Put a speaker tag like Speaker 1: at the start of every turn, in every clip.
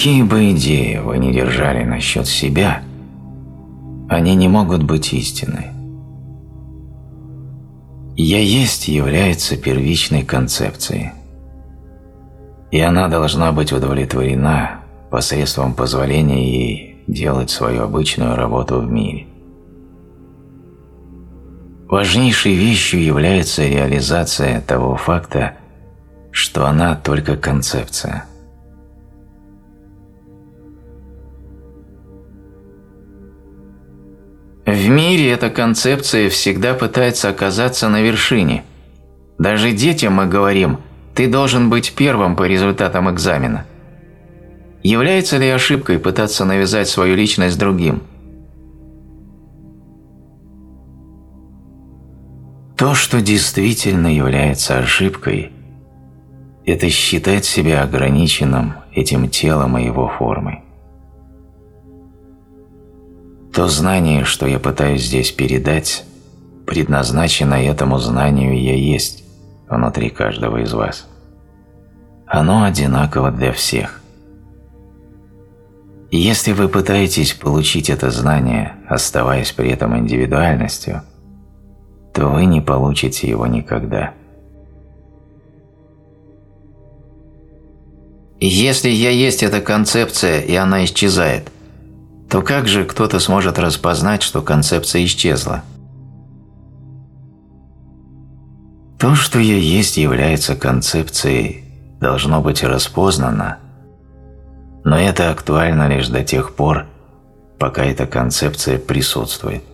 Speaker 1: Какие бы идеи вы ни держали насчет себя, они не могут быть истиной. «Я есть» является первичной концепцией, и она должна быть удовлетворена посредством позволения ей делать свою обычную работу в мире. Важнейшей вещью является реализация того факта, что она только концепция. Мире эта концепция всегда пытается оказаться на вершине. Даже детям мы говорим «ты должен быть первым по результатам экзамена». Является ли ошибкой пытаться навязать свою личность другим? То, что действительно является ошибкой, это считать себя ограниченным этим телом и его формой. То знание, что я пытаюсь здесь передать, предназначено этому знанию «я есть» внутри каждого из вас. Оно одинаково для всех. Если вы пытаетесь получить это знание, оставаясь при этом индивидуальностью, то вы не получите его никогда. Если «я есть» – эта концепция, и она исчезает – то как же кто-то сможет распознать, что концепция исчезла? То, что я есть, является концепцией, должно быть распознано, но это актуально лишь до тех пор, пока эта концепция присутствует.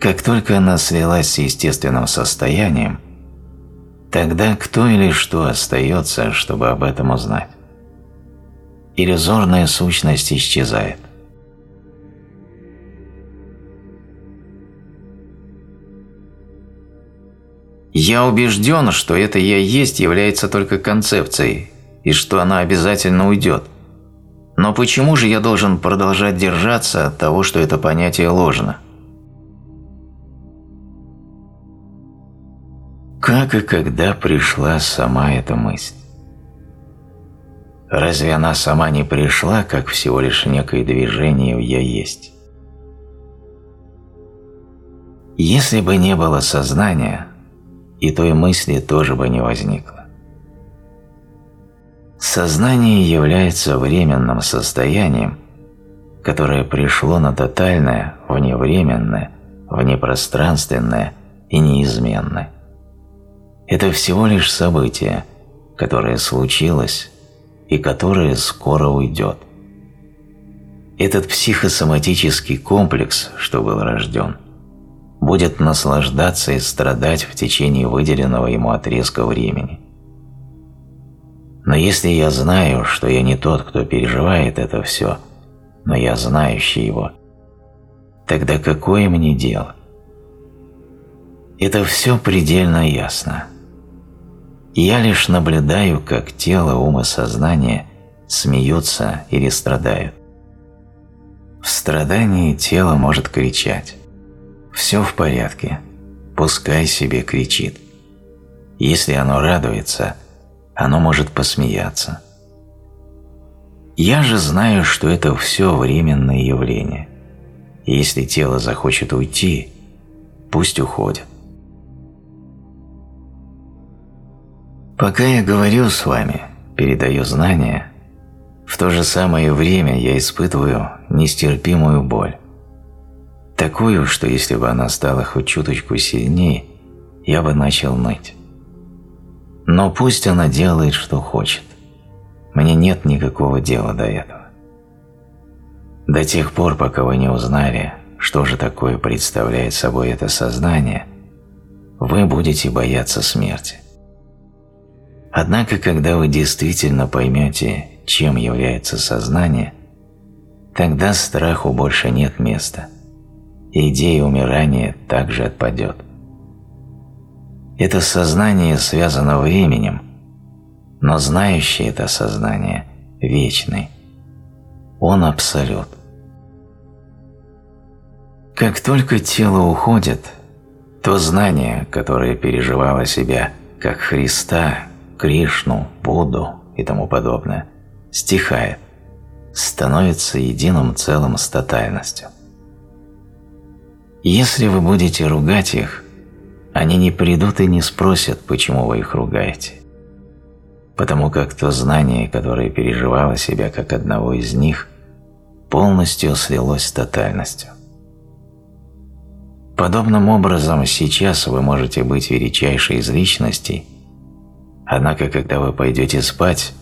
Speaker 1: Как только она слилась с естественным состоянием, тогда кто или что остается, чтобы об этом узнать? Иллюзорная сущность исчезает. Я убежден, что это «я есть» является только концепцией, и что она обязательно уйдет. Но почему же я должен продолжать держаться от того, что это понятие ложно? Как и когда пришла сама эта мысль? Разве она сама не пришла, как всего лишь некое движение в «я есть»? Если бы не было сознания, и той мысли тоже бы не возникло. Сознание является временным состоянием, которое пришло на тотальное, вневременное, внепространственное и неизменное. Это всего лишь событие, которое случилось и которое скоро уйдет. Этот психосоматический комплекс, что был рожден, будет наслаждаться и страдать в течение выделенного ему отрезка времени. Но если я знаю, что я не тот, кто переживает это все, но я знающий его, тогда какое мне дело? Это все предельно ясно. Я лишь наблюдаю, как тело, ум и сознание смеются или страдают. В страдании тело может кричать. Все в порядке, пускай себе кричит. Если оно радуется, оно может посмеяться. Я же знаю, что это все временное явление. Если тело захочет уйти, пусть уходит. Пока я говорю с вами, передаю знания, в то же самое время я испытываю нестерпимую боль. Такую, что если бы она стала хоть чуточку сильнее, я бы начал ныть. Но пусть она делает, что хочет. Мне нет никакого дела до этого. До тех пор, пока вы не узнали, что же такое представляет собой это сознание, вы будете бояться смерти. Однако, когда вы действительно поймете, чем является сознание, тогда страху больше нет места – идея умирания также отпадет. Это сознание связано временем, но знающий это сознание вечный. Он абсолют. Как только тело уходит, то знание, которое переживало себя как Христа, Кришну, Будду и тому подобное, стихает, становится единым целым с тотальностью. Если вы будете ругать их, они не придут и не спросят, почему вы их ругаете. Потому как то знание, которое переживало себя как одного из них, полностью слилось с тотальностью. Подобным образом сейчас вы можете быть величайшей из личностей, однако когда вы пойдете спать,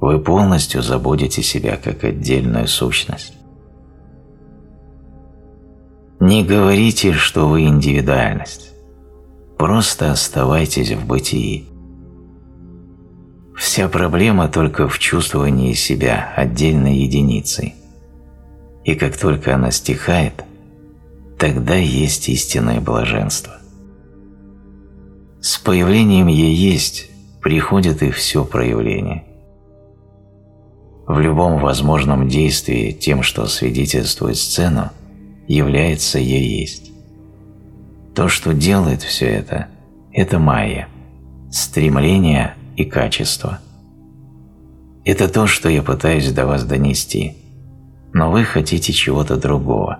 Speaker 1: вы полностью забудете себя как отдельную сущность. Не говорите, что вы индивидуальность. Просто оставайтесь в бытии. Вся проблема только в чувствовании себя отдельной единицей. И как только она стихает, тогда есть истинное блаженство. С появлением «я есть» приходит и все проявление. В любом возможном действии тем, что свидетельствует сцену, является «я есть». То, что делает все это, это майя, стремление и качество. Это то, что я пытаюсь до вас донести, но вы хотите чего-то другого,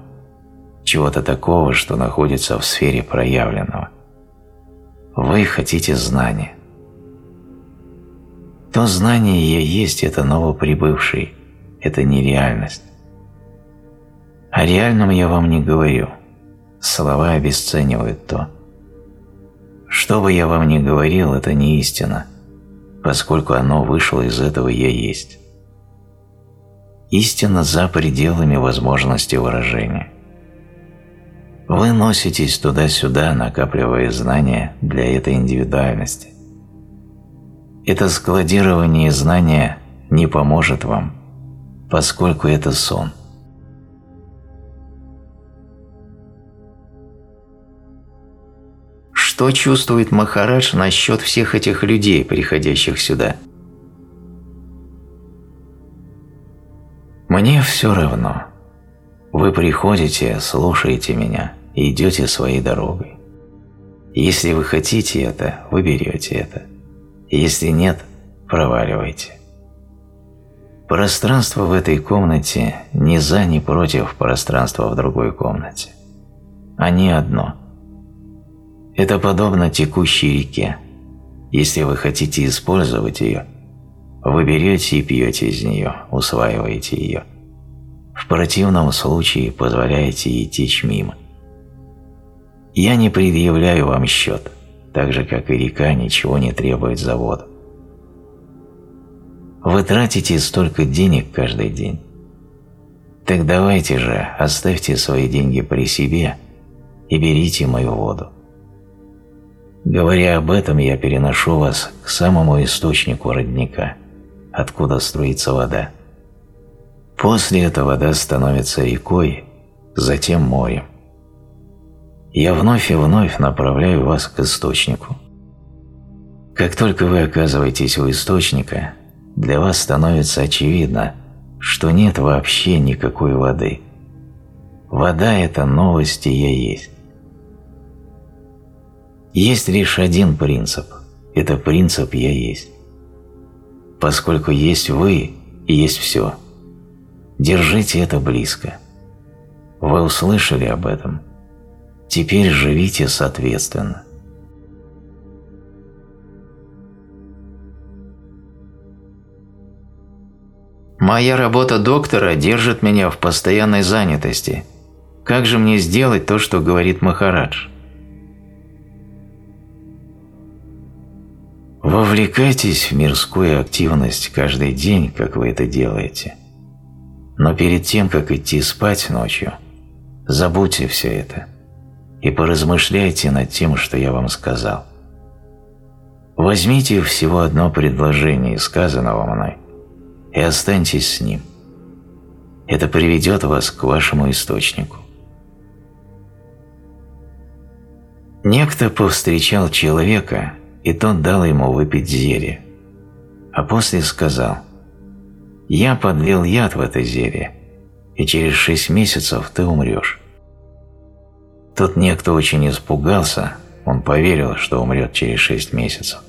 Speaker 1: чего-то такого, что находится в сфере проявленного. Вы хотите знания. То знание я есть – это новоприбывший, это не реальность. О реальном я вам не говорю – слова обесценивают то. Что бы я вам ни говорил, это не истина, поскольку оно вышло из этого «я есть». Истина за пределами возможности выражения. Вы носитесь туда-сюда, накапливая знания для этой индивидуальности. Это складирование знания не поможет вам, поскольку это сон –
Speaker 2: Что чувствует Махарадж насчет всех этих людей, приходящих сюда?
Speaker 1: Мне все равно. Вы приходите, слушаете меня и идете своей дорогой. Если вы хотите это, вы берете это. Если нет, проваливайте. Пространство в этой комнате ни за, ни против пространства в другой комнате. Они одно – это подобно текущей реке. Если вы хотите использовать ее, вы берете и пьете из нее, усваиваете ее. В противном случае позволяете ей течь мимо. Я не предъявляю вам счет, так же, как и река ничего не требует за воду. Вы тратите столько денег каждый день. Так давайте же, оставьте свои деньги при себе и берите мою воду. Говоря об этом, я переношу вас к самому источнику родника, откуда струится вода. После эта вода становится рекой, затем морем. Я вновь и вновь направляю вас к источнику. Как только вы оказываетесь у источника, для вас становится очевидно, что нет вообще никакой воды. Вода – это новости «Я есть». Есть лишь один принцип – это принцип «я есть». Поскольку есть вы есть все. Держите это близко. Вы услышали об этом. Теперь живите соответственно.
Speaker 2: Моя работа доктора держит меня в постоянной занятости. Как же мне сделать то, что говорит Махарадж?
Speaker 1: Вовлекайтесь в мирскую активность каждый день, как вы это делаете. Но перед тем, как идти спать ночью, забудьте все это и поразмышляйте над тем, что я вам сказал. Возьмите всего одно предложение, сказанного мной, и останьтесь с ним. Это приведет вас к вашему источнику. Некто повстречал человека, и тот дал ему выпить зелье. А после сказал, «Я подлил яд в это зелье, и через шесть месяцев ты умрешь». Тот некто очень испугался, он поверил, что умрет через шесть месяцев.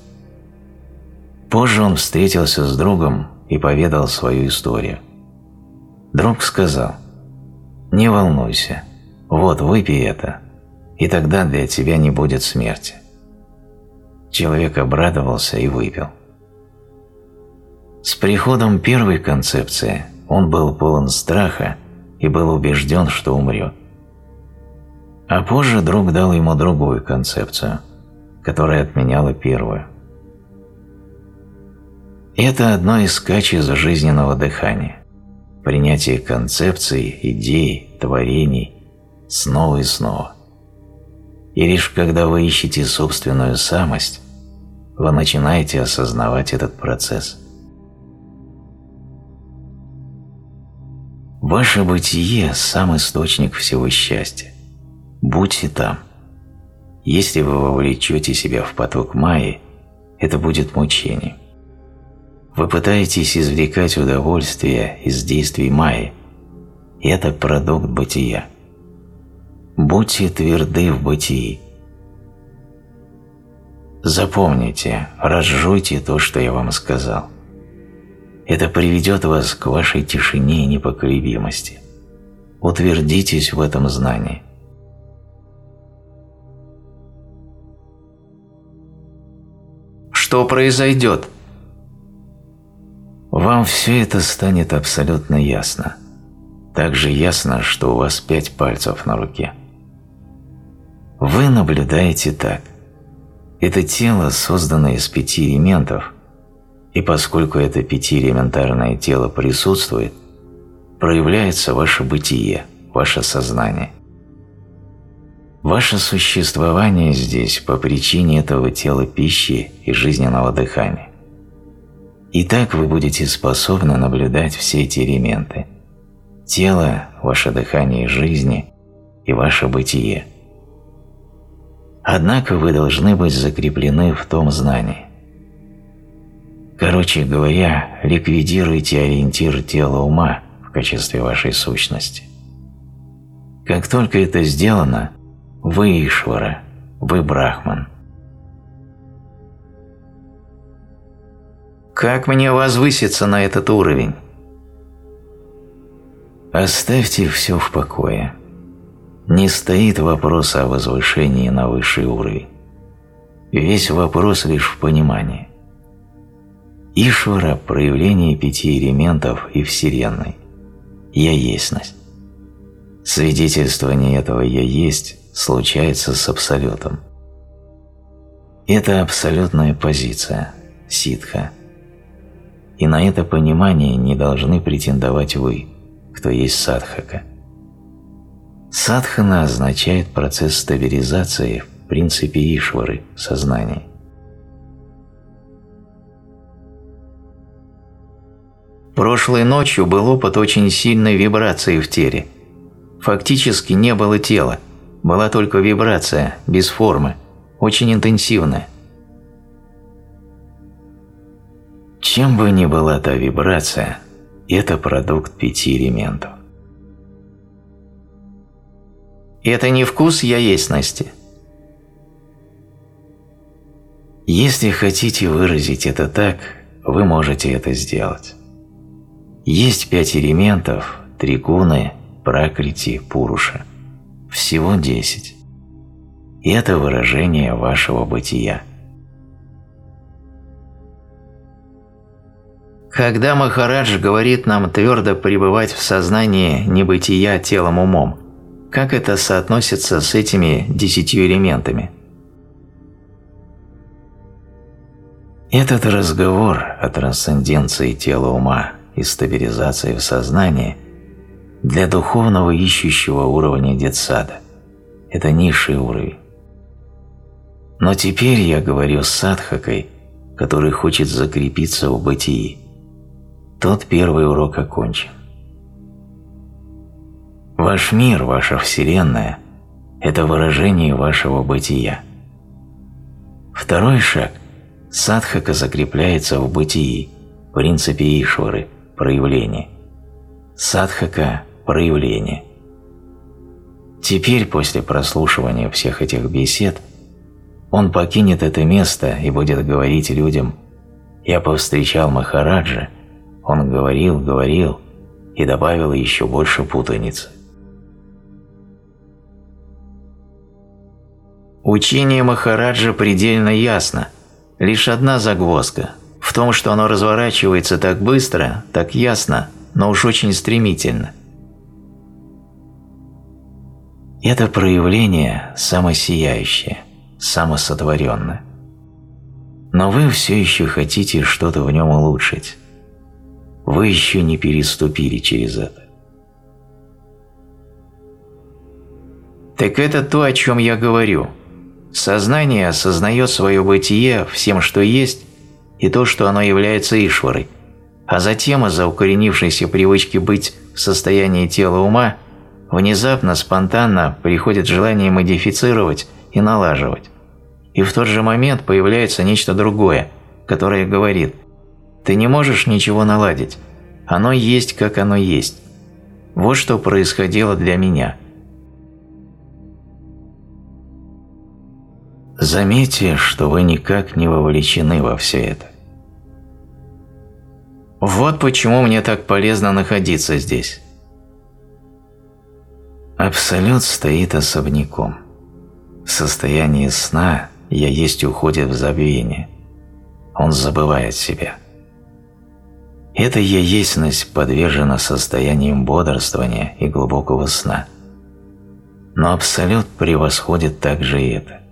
Speaker 1: Позже он встретился с другом, и поведал свою историю. Друг сказал, «Не волнуйся, вот выпей это, и тогда для тебя не будет смерти». Человек обрадовался и выпил. С приходом первой концепции он был полон страха и был убежден, что умрет. А позже друг дал ему другую концепцию, которая отменяла первую. Это одно из качеств жизненного дыхания – принятие концепций, идей, творений снова и снова. И лишь когда вы ищете собственную самость, вы начинаете осознавать этот процесс. Ваше бытие – сам источник всего счастья. Будьте там. Если вы вовлечете себя в поток Майи, это будет мучением. Вы пытаетесь извлекать удовольствие из действий Майи. Это продукт бытия. Будьте тверды в бытии. Запомните, разжуйте то, что я вам сказал. Это приведет вас к вашей тишине и непоколебимости. Утвердитесь в этом знании.
Speaker 2: что произойдет?
Speaker 1: Вам все это станет абсолютно ясно. Так же ясно, что у вас пять пальцев на руке. Вы наблюдаете так. Это тело создано из пяти элементов, и поскольку это пятиэлементарное тело присутствует, проявляется ваше бытие, ваше сознание – Ваше существование здесь по причине этого тела пищи и жизненного дыхания. И так вы будете способны наблюдать все эти элементы – тело, ваше дыхание жизни и ваше бытие. Однако вы должны быть закреплены в том знании. Короче говоря, ликвидируйте ориентир тела ума в качестве вашей сущности. Как только это сделано – вы Ишвара, вы Брахман.
Speaker 2: Как мне возвыситься на этот уровень?
Speaker 1: Оставьте все в покое. Не стоит вопрос о возвышении на высший уровень. Весь вопрос лишь в понимании. Ишвара – проявление пяти элементов и Вселенной. Я есть. Свидетельствование этого «я есть» случается с Абсолютом. Это абсолютная позиция, ситха. И на это понимание не должны претендовать вы, кто есть садхака. Садхана означает процесс стабилизации в принципе Ишвары в сознании.
Speaker 2: Прошлой ночью был опыт очень сильной вибрации в теле. Фактически не было тела – была только вибрация, без формы, очень интенсивная.
Speaker 1: Чем бы ни была та вибрация, это продукт пяти элементов.
Speaker 2: Это не вкус я ясности.
Speaker 1: Если хотите выразить это так, вы можете это сделать. Есть пять элементов – тригуны, пракрити, пуруша – всего десять. Это выражение вашего бытия.
Speaker 2: Когда Махарадж говорит нам твердо пребывать в сознании небытия телом-умом, как это соотносится с этими десятью элементами?
Speaker 1: Этот разговор о трансценденции тела-ума и стабилизации в сознании для духовного ищущего уровня детсада. Это низший уровень. Но теперь я говорю с садхакой, который хочет закрепиться в бытии. Тот первый урок окончен. Ваш мир, ваша Вселенная – это выражение вашего бытия. Второй шаг – садхака закрепляется в бытии, принципе Ишвары, проявления. Садхака проявление. Теперь, после прослушивания всех этих бесед, он покинет это место и будет говорить людям «Я повстречал Махараджа, Он говорил, говорил и добавил еще больше путаницы.
Speaker 2: Учение Махараджа предельно ясно. Лишь одна загвоздка в том, что оно разворачивается так быстро, так ясно, но уж очень стремительно.
Speaker 1: Это проявление самосияющее, самосотворенное. Но вы все еще хотите что-то в нем улучшить. Вы еще не переступили через это.
Speaker 2: Так это то, о чем я говорю. Сознание осознает свое бытие всем, что есть, и то, что оно является Ишварой, а затем из-за укоренившейся привычки быть в состоянии тела ума внезапно, спонтанно приходит желание модифицировать и налаживать. И в тот же момент появляется нечто другое, которое говорит «ты не можешь ничего наладить, оно есть, как оно есть». Вот что происходило для меня.
Speaker 1: Заметьте, что вы никак не вовлечены во все это.
Speaker 2: Вот почему мне так полезно находиться здесь.
Speaker 1: Абсолют стоит особняком. В состоянии сна «я есть» уходит в забвение. Он забывает себя. Эта «я ясность» подвержена состояниям бодрствования и глубокого сна. Но Абсолют превосходит также и это.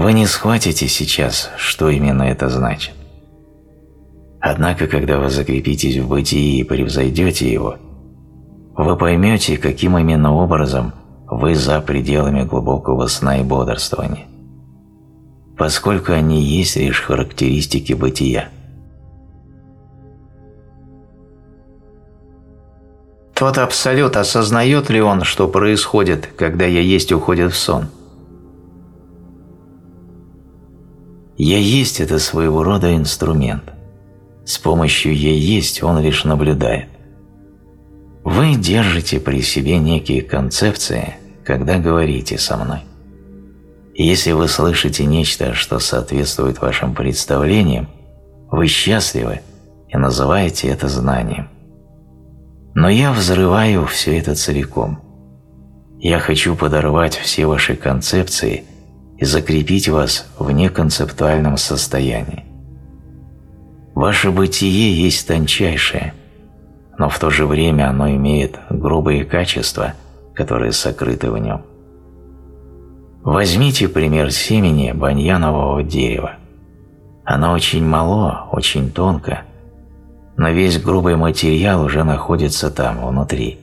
Speaker 1: Вы не схватите сейчас, что именно это значит. Однако, когда вы закрепитесь в бытии и превзойдете его, вы поймете, каким именно образом вы за пределами глубокого сна и бодрствования, поскольку они есть лишь характеристики бытия.
Speaker 2: Тот абсолют осознает ли он, что происходит, когда я есть уходит в сон?
Speaker 1: Я есть – это своего рода инструмент – с помощью «я есть» он лишь наблюдает. Вы держите при себе некие концепции, когда говорите со мной. Если вы слышите нечто, что соответствует вашим представлениям, вы счастливы и называете это знанием. Но я взрываю все это целиком. Я хочу подорвать все ваши концепции и закрепить вас в неконцептуальном состоянии. Ваше бытие есть тончайшее, но в то же время оно имеет грубые качества, которые сокрыты в нем. Возьмите пример семени баньянового дерева. Оно очень мало, очень тонко, но весь грубый материал уже находится там, внутри.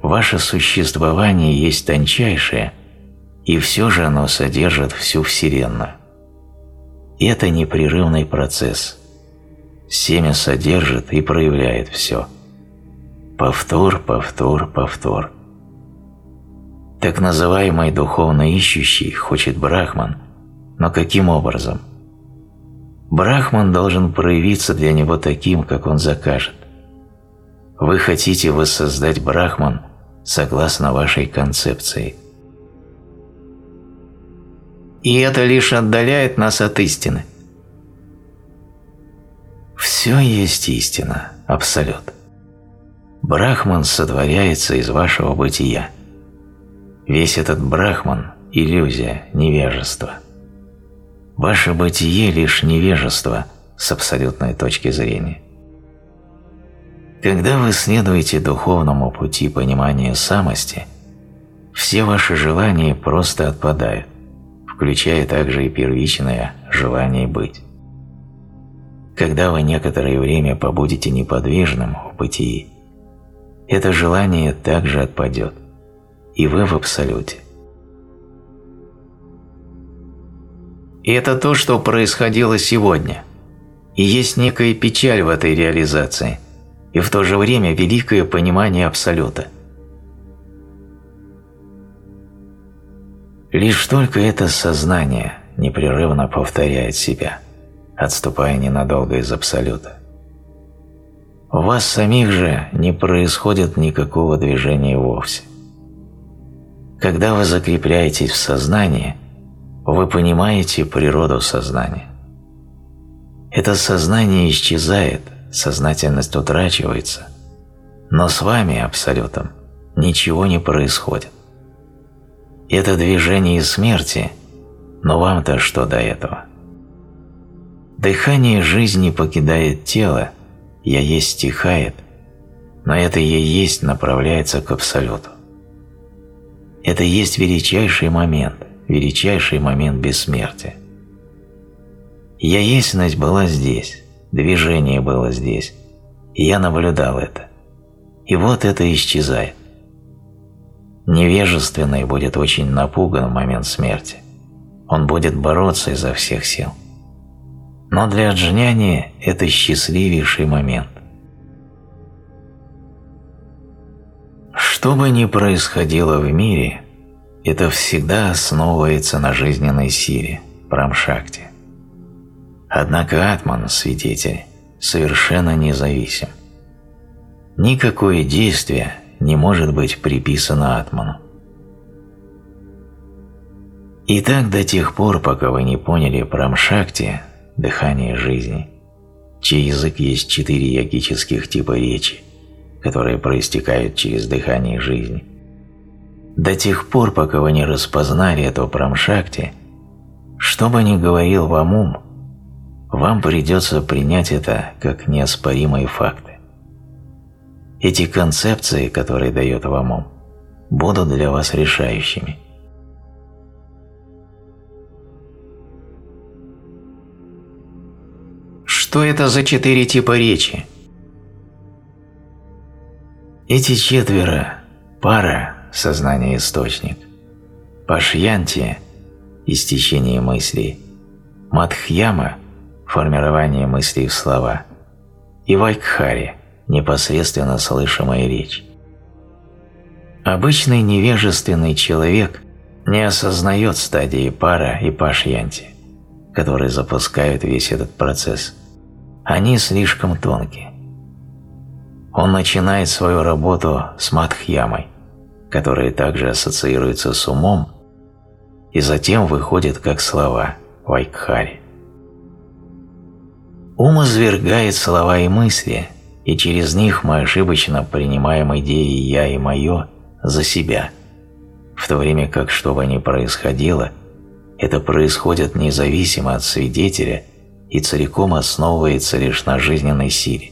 Speaker 1: Ваше существование есть тончайшее, и все же оно содержит всю Вселенную. Это непрерывный процесс. Семя содержит и проявляет все. Повтор, повтор, повтор. Так называемый духовно ищущий хочет Брахман, но каким образом? Брахман должен проявиться для него таким, как он закажет. Вы хотите воссоздать Брахман согласно вашей концепции –
Speaker 2: и это лишь отдаляет нас от истины.
Speaker 1: Все есть истина, абсолют. Брахман сотворяется из вашего бытия. Весь этот брахман – иллюзия, невежество. Ваше бытие – лишь невежество с абсолютной точки зрения. Когда вы следуете духовному пути понимания самости, все ваши желания просто отпадают включая также и первичное желание быть. Когда вы некоторое время побудете неподвижным в бытии, это желание также отпадет, и вы в абсолюте.
Speaker 2: И это то, что происходило сегодня. И есть некая печаль в этой реализации, и в то же время великое понимание Абсолюта –
Speaker 1: Лишь только это сознание непрерывно повторяет себя, отступая ненадолго из Абсолюта. У вас самих же не происходит никакого движения вовсе. Когда вы закрепляетесь в сознании, вы понимаете природу сознания. Это сознание исчезает, сознательность утрачивается, но с вами, Абсолютом, ничего не происходит. Это движение смерти, но вам-то что до этого? Дыхание жизни покидает тело, «я есть» стихает, но это «я есть» направляется к Абсолюту. Это есть величайший момент, величайший момент бессмертия. Я ясность была здесь, движение было здесь, я наблюдал это. И вот это исчезает. Невежественный будет очень напуган в момент смерти. Он будет бороться изо всех сил. Но для Джняни это счастливейший момент. Что бы ни происходило в мире, это всегда основывается на жизненной силе, прамшакти. Однако Атман, свидетель, совершенно независим. Никакое действие не может быть приписано Атману. И так до тех пор, пока вы не поняли прамшакти, дыхание жизни, чей язык есть четыре ягических типа речи, которые проистекают через дыхание жизни. До тех пор, пока вы не распознали эту прамшакти, что бы ни говорил вам ум, вам придется принять это как неоспоримые факты. Эти концепции, которые дает вам ум, будут для вас решающими.
Speaker 2: Что это за четыре типа речи?
Speaker 1: Эти четверо – пара, сознание источник, пашьянти – истечение мыслей, мадхьяма – формирование мыслей в слова, и вайкхари – непосредственно слышимая речь. Обычный невежественный человек не осознает стадии пара и пашьянти, которые запускают весь этот процесс. Они слишком тонкие. Он начинает свою работу с Мадхьямой, которая также ассоциируется с умом, и затем выходит как слова Вайкхари. Ум извергает слова и мысли, и через них мы ошибочно принимаем идеи «я» и «моё» за себя, в то время как, что бы ни происходило, это происходит независимо от свидетеля и целиком основывается лишь на жизненной силе.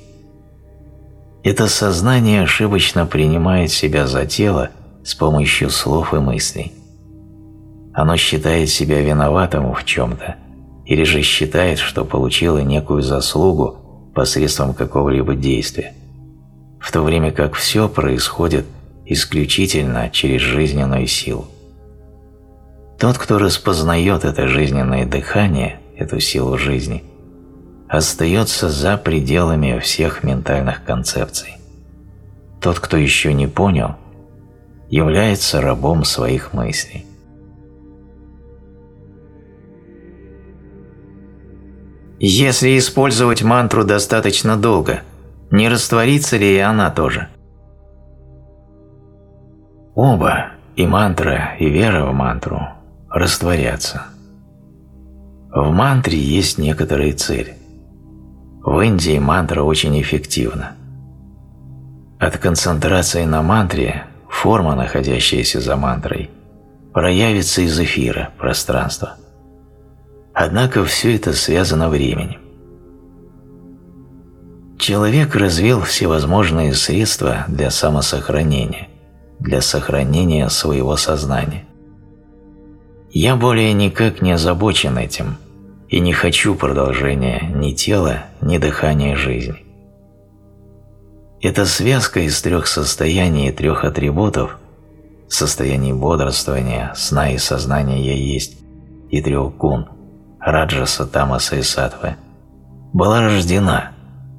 Speaker 1: Это сознание ошибочно принимает себя за тело с помощью слов и мыслей. Оно считает себя виноватым в чем-то, или же считает, что получило некую заслугу посредством какого-либо действия, в то время как все происходит исключительно через жизненную силу. Тот, кто распознает это жизненное дыхание, эту силу жизни – остается за пределами всех ментальных концепций. Тот, кто еще не понял, является рабом своих мыслей.
Speaker 2: Если использовать мантру достаточно долго, не растворится ли и она тоже?
Speaker 1: Оба, и мантра, и вера в мантру, растворятся. В мантре есть некоторые цели. В Индии мантра очень эффективна. От концентрации на мантре форма, находящаяся за мантрой, проявится из эфира, пространства. Однако все это связано временем. Человек развил всевозможные средства для самосохранения, для сохранения своего сознания. Я более никак не озабочен этим – и не хочу продолжения ни тела, ни дыхания жизни. Эта связка из трех состояний и трех атрибутов – состояний бодрствования, сна и сознания «я есть» и трех гун – раджаса, тамаса и сатвы – была рождена,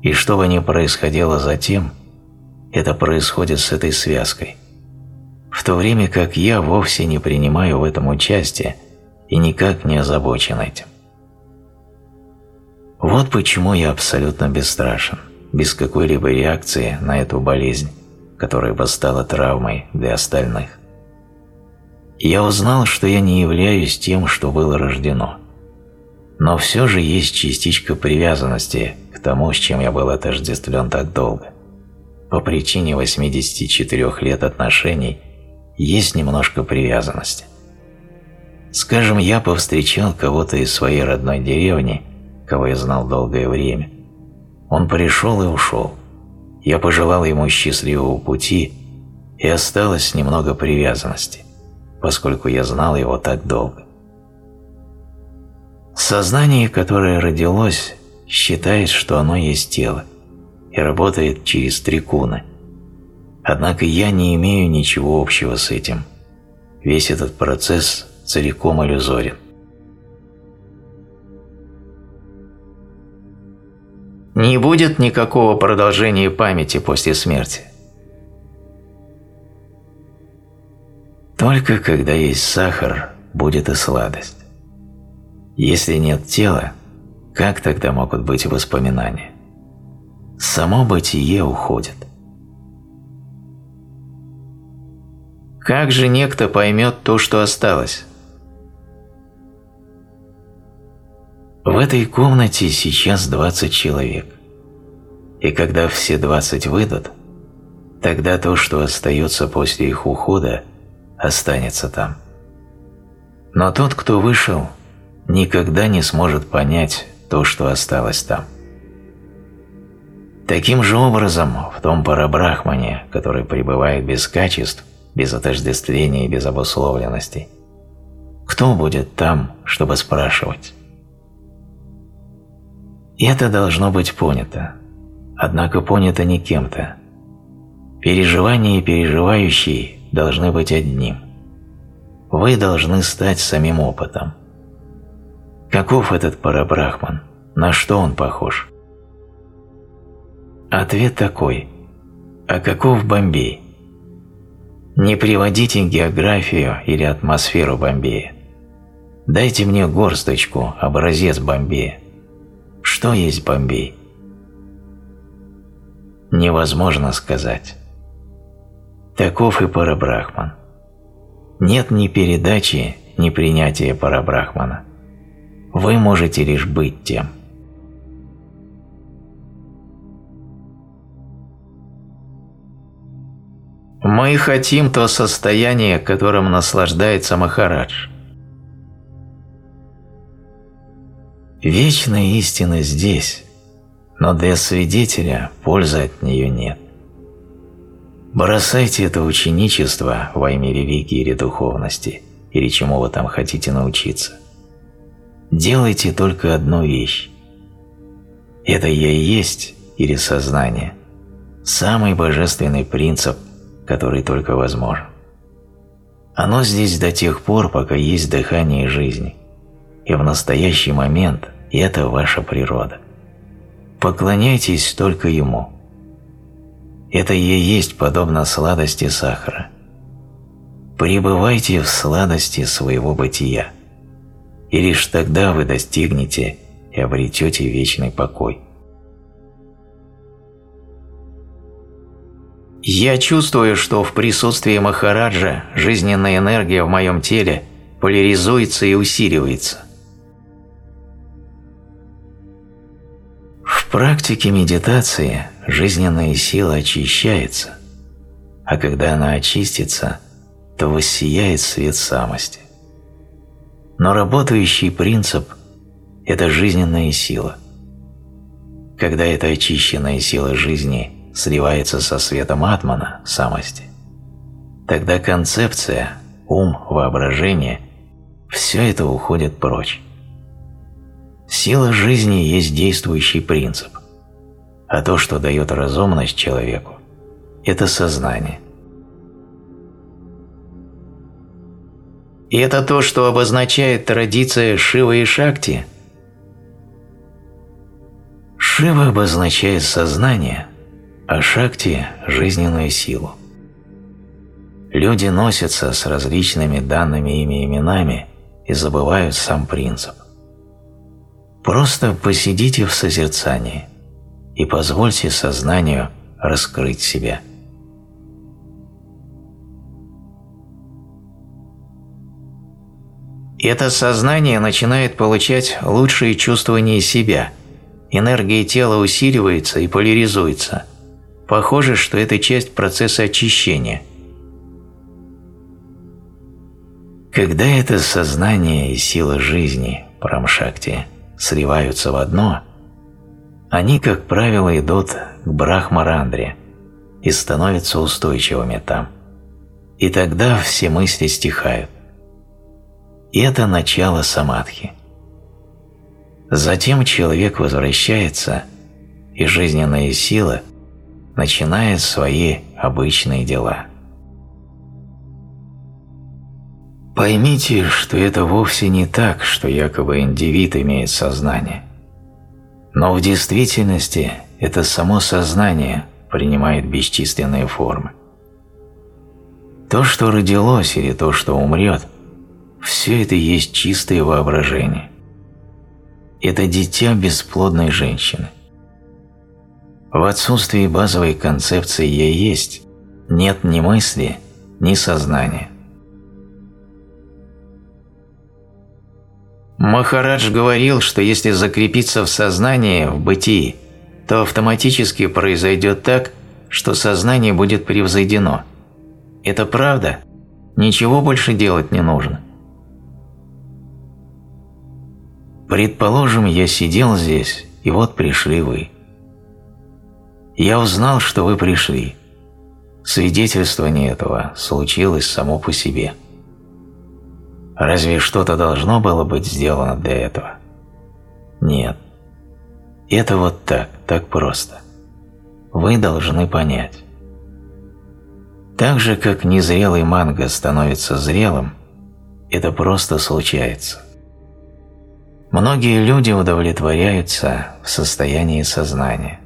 Speaker 1: и что бы ни происходило затем, это происходит с этой связкой, в то время как я вовсе не принимаю в этом участие и никак не озабочен этим. Вот почему я абсолютно бесстрашен, без какой-либо реакции на эту болезнь, которая бы стала травмой для остальных. Я узнал, что я не являюсь тем, что было рождено. Но все же есть частичка привязанности к тому, с чем я был отождествлен так долго. По причине 84 лет отношений есть немножко привязанности. Скажем, я повстречал кого-то из своей родной деревни, кого я знал долгое время. Он пришел и ушел. Я пожелал ему счастливого пути, и осталось немного привязанности, поскольку я знал его так долго. Сознание, которое родилось, считает, что оно есть тело и работает через три куны. Однако я не имею ничего общего с этим. Весь этот процесс целиком иллюзорен.
Speaker 2: Не будет никакого продолжения памяти после смерти.
Speaker 1: Только когда есть сахар, будет и сладость. Если нет тела, как тогда могут быть воспоминания? Само бытие уходит.
Speaker 2: Как же некто поймет то, что осталось?
Speaker 1: В этой комнате сейчас 20 человек. И когда все 20 выйдут, тогда то, что остается после их ухода, останется там. Но тот, кто вышел, никогда не сможет понять то, что осталось там. Таким же образом, в том парабрахмане, который пребывает без качеств, без отождествления и без обусловленностей, кто будет там, чтобы спрашивать? Это должно быть понято, однако понято не кем-то. Переживание и переживающий должны быть одним. Вы должны стать самим опытом – Каков этот парабрахман? На что он похож? Ответ такой. А каков Бомбей? Не приводите географию или атмосферу Бомбея. Дайте мне горсточку, образец Бомбея. Что есть Бомбей? Невозможно сказать. Таков и Парабрахман. Нет ни передачи, ни принятия Парабрахмана. Вы можете лишь быть тем.
Speaker 2: Мы хотим то состояние, которым наслаждается Махарадж.
Speaker 1: Вечная истина здесь, но для свидетеля пользы от нее нет. Бросайте это ученичество во имя религии или духовности, или чему вы там хотите научиться. Делайте только одну вещь. Это «я и есть» или сознание – самый божественный принцип, который только возможен. Оно здесь до тех пор, пока есть дыхание жизни, и в настоящий момент это ваша природа. Поклоняйтесь только Ему. Это и есть подобно сладости сахара. Пребывайте в сладости своего бытия и лишь тогда вы достигнете и обретете вечный покой.
Speaker 2: Я чувствую, что в присутствии Махараджа жизненная энергия в моем теле поляризуется и усиливается.
Speaker 1: В практике медитации жизненная сила очищается, а когда она очистится, то воссияет свет самости. Но работающий принцип – это жизненная сила. Когда эта очищенная сила жизни сливается со светом атмана, самости, тогда концепция, ум, воображение – все это уходит прочь. Сила жизни есть действующий принцип, а то, что дает разумность человеку – это сознание.
Speaker 2: И это то, что обозначает традиция Шивы и Шакти?
Speaker 1: Шива обозначает сознание, а Шакти – жизненную силу. Люди носятся с различными данными ими именами и забывают сам принцип. Просто посидите в созерцании и позвольте сознанию раскрыть себя –
Speaker 2: Это сознание начинает получать лучшие чувствования себя. Энергия тела усиливается и поляризуется. Похоже, что это часть процесса очищения.
Speaker 1: Когда это сознание и сила жизни, Парамшакти, сливаются в одно, они, как правило, идут к Брахмарандре и становятся устойчивыми там. И тогда все мысли стихают. Это начало самадхи. Затем человек возвращается, и жизненная сила начинает свои обычные дела. Поймите, что это вовсе не так, что якобы индивид имеет сознание. Но в действительности это само сознание принимает бесчисленные формы. То, что родилось или то, что умрет, все это есть чистое воображение. Это дитя бесплодной женщины. В отсутствии базовой концепции «я есть» нет ни мысли, ни сознания.
Speaker 2: Махарадж говорил, что если закрепиться в сознании, в бытии, то автоматически произойдет так, что сознание будет превзойдено. Это правда? Ничего больше делать не нужно.
Speaker 1: Предположим, я сидел здесь, и вот пришли вы. Я узнал, что вы пришли. Свидетельствование этого случилось само по себе. Разве что-то должно было быть сделано для этого? Нет. Это вот так, так просто. Вы должны понять. Так же, как незрелый манго становится зрелым, это просто случается. Многие люди удовлетворяются в состоянии сознания.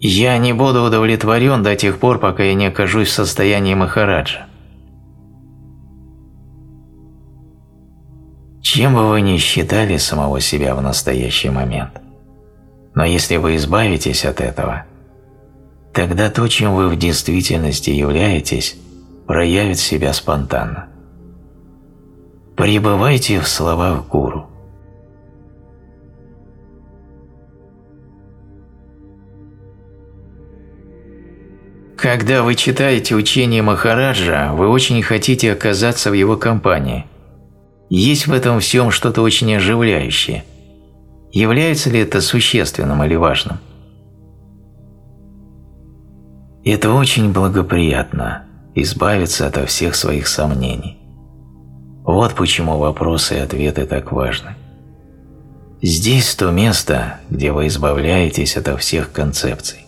Speaker 2: Я не буду удовлетворен до тех пор, пока я не окажусь в состоянии Махараджа.
Speaker 1: Чем бы вы ни считали самого себя в настоящий момент, но если вы избавитесь от этого, тогда то, чем вы в действительности являетесь, проявит себя спонтанно. Пребывайте в словах гуру.
Speaker 2: Когда вы читаете учение Махараджа, вы очень хотите оказаться в его компании. Есть в этом всем что-то очень оживляющее. Является ли это существенным или важным?
Speaker 1: Это очень благоприятно – избавиться от всех своих сомнений. Вот почему вопросы и ответы так важны. Здесь то место, где вы избавляетесь от всех концепций.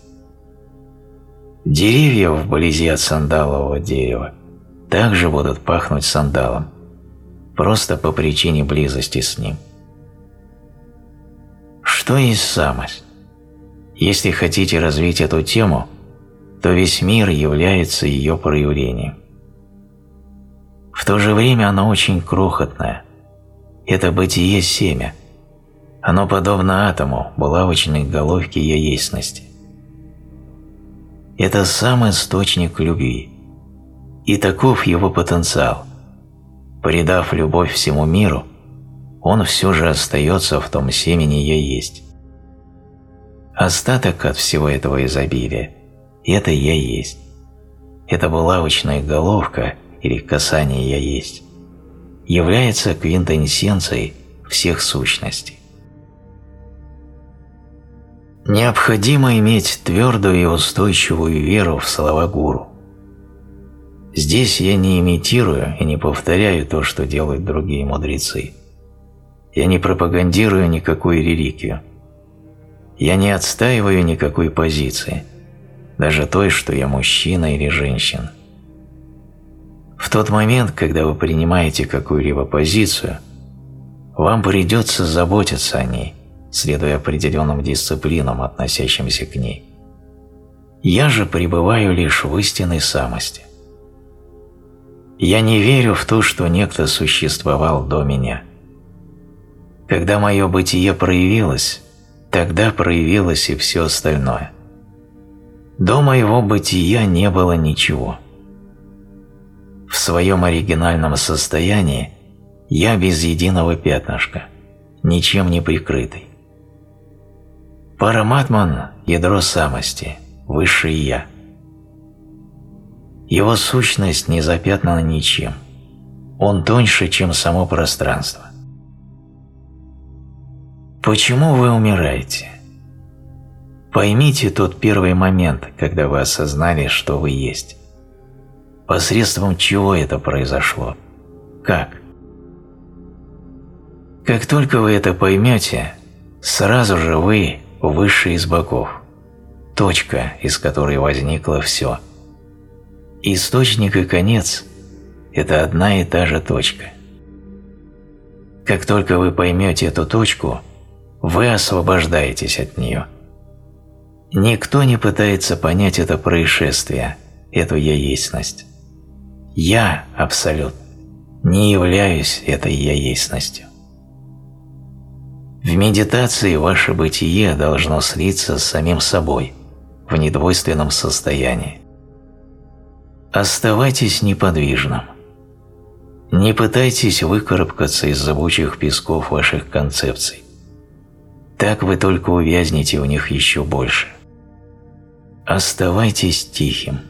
Speaker 1: Деревья вблизи от сандалового дерева также будут пахнуть сандалом, просто по причине близости с ним. Что есть самость? Если хотите развить эту тему, то весь мир является ее проявлением. В то же время оно очень крохотное. Это бытие семя. Оно подобно атому, булавочной головке яйцности. Это сам источник любви. И таков его потенциал. Придав любовь всему миру, он все же остается в том семени «я есть». Остаток от всего этого изобилия – это «я есть». Это булавочная головка или касание «я есть» является квинтэссенцией всех сущностей. Необходимо иметь твердую и устойчивую веру в слова гуру. Здесь я не имитирую и не повторяю то, что делают другие мудрецы. Я не пропагандирую никакую религию. Я не отстаиваю никакой позиции, даже той, что я мужчина или женщина. В тот момент, когда вы принимаете какую-либо позицию, вам придется заботиться о ней, следуя определенным дисциплинам, относящимся к ней. Я же пребываю лишь в истинной самости. Я не верю в то, что некто существовал до меня. Когда мое бытие проявилось, тогда проявилось и все остальное. До моего бытия не было ничего. В своем оригинальном состоянии я без единого пятнышка, ничем не прикрытый. Параматман – ядро самости, высшее Я. Его сущность не запятнана ничем. Он тоньше, чем само пространство. Почему вы умираете? Поймите тот первый момент, когда вы осознали, что вы есть. Посредством чего это произошло? Как? Как только вы это поймете, сразу же вы высший из богов, точка, из которой возникло все. Источник и конец – это одна и та же точка. Как только вы поймете эту точку, вы освобождаетесь от нее. Никто не пытается понять это происшествие, эту я-ясность. Я, Абсолют, не являюсь этой я-ясностью. В медитации ваше бытие должно слиться с самим собой в недвойственном состоянии. Оставайтесь неподвижным. Не пытайтесь выкарабкаться из зыбучих песков ваших концепций. Так вы только увязнете в них еще больше. Оставайтесь тихим.